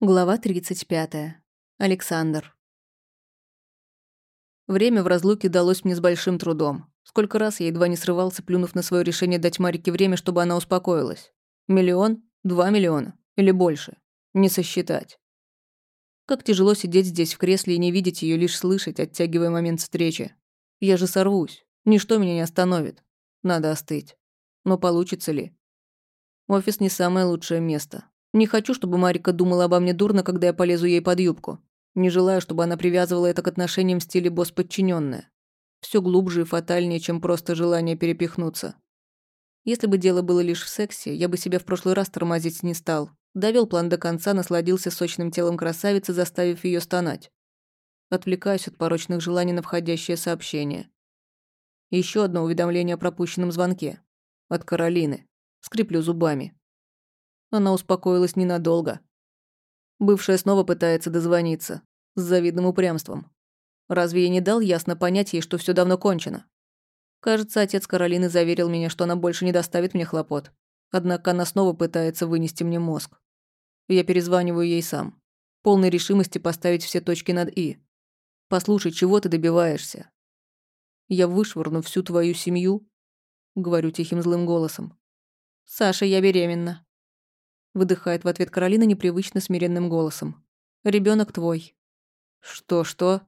Глава 35. Александр. Время в разлуке далось мне с большим трудом. Сколько раз я едва не срывался, плюнув на свое решение дать Марике время, чтобы она успокоилась. Миллион? Два миллиона? Или больше? Не сосчитать. Как тяжело сидеть здесь в кресле и не видеть ее, лишь слышать, оттягивая момент встречи. Я же сорвусь. Ничто меня не остановит. Надо остыть. Но получится ли? Офис не самое лучшее место. Не хочу, чтобы Марика думала обо мне дурно, когда я полезу ей под юбку. Не желаю, чтобы она привязывала это к отношениям в стиле босс-подчиненная. Все глубже и фатальнее, чем просто желание перепихнуться. Если бы дело было лишь в сексе, я бы себя в прошлый раз тормозить не стал. Довел план до конца, насладился сочным телом красавицы, заставив ее стонать. Отвлекаюсь от порочных желаний на входящее сообщение. Еще одно уведомление о пропущенном звонке. От Каролины. Скриплю зубами. Она успокоилась ненадолго. Бывшая снова пытается дозвониться. С завидным упрямством. Разве я не дал ясно понять ей, что все давно кончено? Кажется, отец Каролины заверил меня, что она больше не доставит мне хлопот. Однако она снова пытается вынести мне мозг. Я перезваниваю ей сам. Полной решимости поставить все точки над «и». «Послушай, чего ты добиваешься?» «Я вышвырну всю твою семью», — говорю тихим злым голосом. «Саша, я беременна». Выдыхает в ответ Каролина непривычно смиренным голосом. Ребенок твой. Что, что?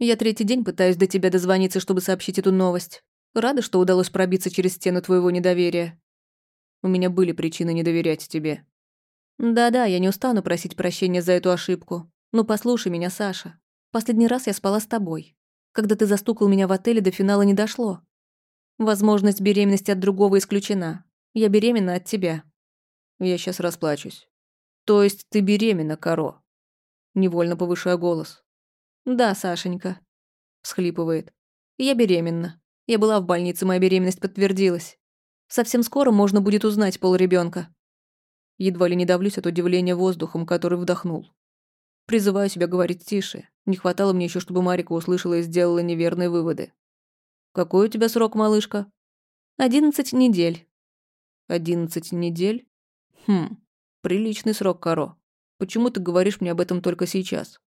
Я третий день пытаюсь до тебя дозвониться, чтобы сообщить эту новость. Рада, что удалось пробиться через стену твоего недоверия. У меня были причины не доверять тебе. Да-да, я не устану просить прощения за эту ошибку. Но послушай меня, Саша. Последний раз я спала с тобой. Когда ты застукал меня в отеле, до финала не дошло. Возможность беременности от другого исключена. Я беременна от тебя. Я сейчас расплачусь. То есть ты беременна, Каро? Невольно повышая голос. Да, Сашенька. Схлипывает. Я беременна. Я была в больнице, моя беременность подтвердилась. Совсем скоро можно будет узнать пол ребенка. Едва ли не давлюсь от удивления воздухом, который вдохнул. Призываю себя говорить тише. Не хватало мне еще, чтобы Марика услышала и сделала неверные выводы. «Какой у тебя срок, малышка?» «Одиннадцать недель». «Одиннадцать недель?» Хм, приличный срок, Каро. Почему ты говоришь мне об этом только сейчас?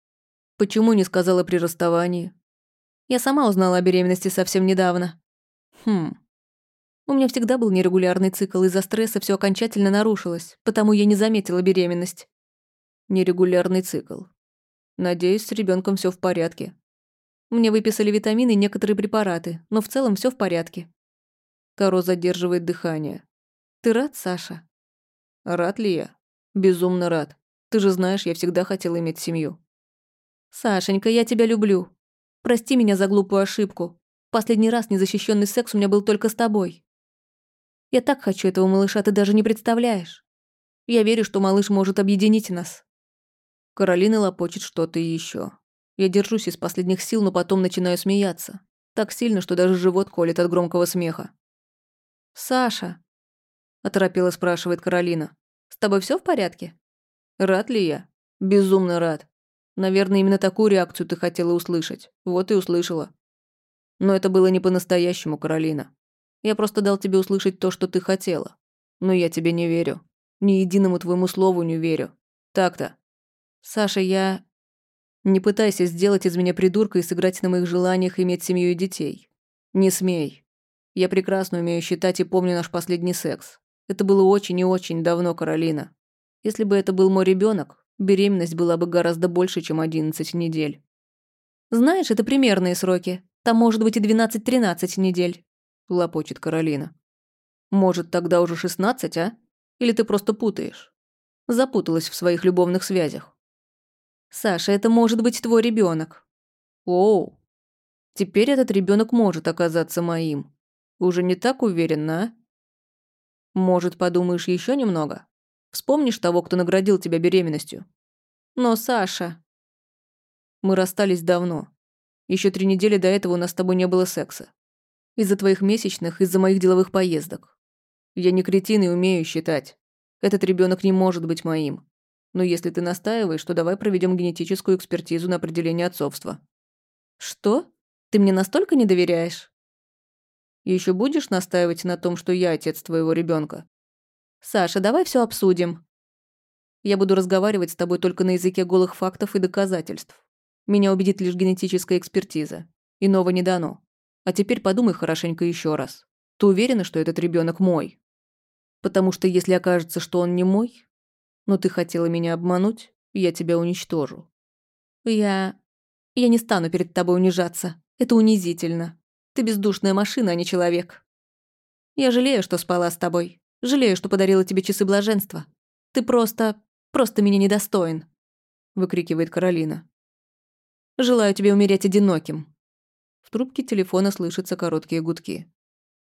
Почему не сказала при расставании? Я сама узнала о беременности совсем недавно. Хм. У меня всегда был нерегулярный цикл, из-за стресса все окончательно нарушилось, потому я не заметила беременность. Нерегулярный цикл. Надеюсь, с ребенком все в порядке. Мне выписали витамины и некоторые препараты, но в целом все в порядке. Каро задерживает дыхание. Ты рад, Саша? Рад ли я? Безумно рад. Ты же знаешь, я всегда хотела иметь семью. Сашенька, я тебя люблю. Прости меня за глупую ошибку. Последний раз незащищенный секс у меня был только с тобой. Я так хочу этого малыша, ты даже не представляешь. Я верю, что малыш может объединить нас. Каролина лопочет что-то еще. Я держусь из последних сил, но потом начинаю смеяться. Так сильно, что даже живот колет от громкого смеха. «Саша», – оторопела спрашивает Каролина. «С тобой все в порядке?» «Рад ли я?» «Безумно рад. Наверное, именно такую реакцию ты хотела услышать. Вот и услышала. Но это было не по-настоящему, Каролина. Я просто дал тебе услышать то, что ты хотела. Но я тебе не верю. Ни единому твоему слову не верю. Так-то. Саша, я... Не пытайся сделать из меня придурка и сыграть на моих желаниях иметь семью и детей. Не смей. Я прекрасно умею считать и помню наш последний секс. Это было очень и очень давно, Каролина. Если бы это был мой ребенок, беременность была бы гораздо больше, чем 11 недель. Знаешь, это примерные сроки. Там может быть и 12-13 недель, лопочет Каролина. Может, тогда уже 16, а? Или ты просто путаешь? Запуталась в своих любовных связях. Саша, это может быть твой ребенок. Оу. Теперь этот ребенок может оказаться моим. Уже не так уверенно, а? Может, подумаешь еще немного? Вспомнишь того, кто наградил тебя беременностью? Но, Саша... Мы расстались давно. Еще три недели до этого у нас с тобой не было секса. Из-за твоих месячных, из-за моих деловых поездок. Я не кретин и умею считать. Этот ребенок не может быть моим. Но если ты настаиваешь, то давай проведем генетическую экспертизу на определение отцовства. Что? Ты мне настолько не доверяешь? Еще будешь настаивать на том, что я отец твоего ребенка? Саша, давай все обсудим. Я буду разговаривать с тобой только на языке голых фактов и доказательств. Меня убедит лишь генетическая экспертиза. Иного не дано. А теперь подумай хорошенько еще раз. Ты уверена, что этот ребенок мой? Потому что если окажется, что он не мой, но ты хотела меня обмануть, я тебя уничтожу. Я... Я не стану перед тобой унижаться. Это унизительно. Ты бездушная машина, а не человек. Я жалею, что спала с тобой. Жалею, что подарила тебе часы блаженства. Ты просто... просто меня недостоин», — выкрикивает Каролина. «Желаю тебе умереть одиноким». В трубке телефона слышатся короткие гудки.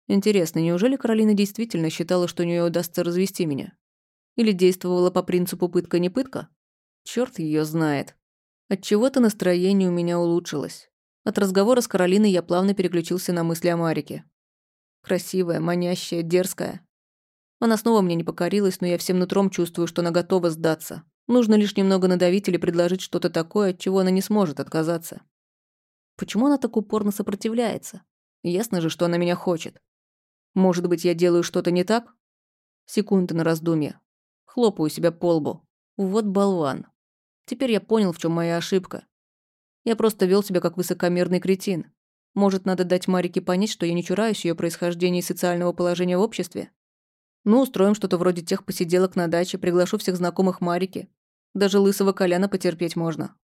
Интересно, неужели Каролина действительно считала, что у нее удастся развести меня? Или действовала по принципу пытка не пытка? Черт ее знает. От чего то настроение у меня улучшилось. От разговора с Каролиной я плавно переключился на мысли о Марике. Красивая, манящая, дерзкая. Она снова мне не покорилась, но я всем нутром чувствую, что она готова сдаться. Нужно лишь немного надавить или предложить что-то такое, от чего она не сможет отказаться. Почему она так упорно сопротивляется? Ясно же, что она меня хочет. Может быть, я делаю что-то не так? Секунды на раздумье. Хлопаю себя по лбу. Вот болван. Теперь я понял, в чем моя ошибка. Я просто вел себя как высокомерный кретин. Может, надо дать Марике понять, что я не чураюсь ее происхождения и социального положения в обществе? Ну, устроим что-то вроде тех посиделок на даче, приглашу всех знакомых Марики. Даже лысого Коляна потерпеть можно.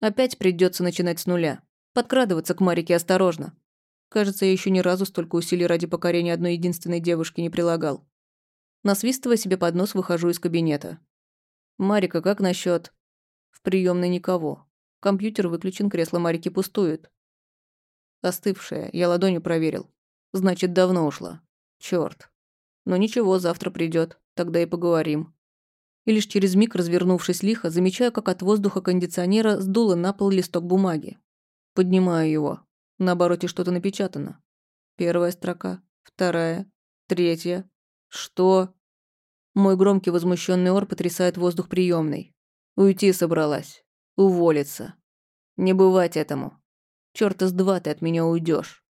Опять придется начинать с нуля. Подкрадываться к Марике осторожно. Кажется, я еще ни разу столько усилий ради покорения одной единственной девушки не прилагал. Насвистывая себе под нос, выхожу из кабинета. «Марика, как насчет? В приемной никого. Компьютер выключен, кресло Марики пустует. Остывшая, я ладонью проверил. Значит, давно ушла. Черт. Но ничего, завтра придет, тогда и поговорим. И лишь через миг, развернувшись лихо, замечаю, как от воздуха кондиционера сдуло на пол листок бумаги. Поднимаю его. На обороте что-то напечатано. Первая строка, вторая, третья. Что? Мой громкий возмущенный ор потрясает воздух приемной. Уйти собралась. Уволиться. Не бывать этому. Чёрта с два ты от меня уйдешь.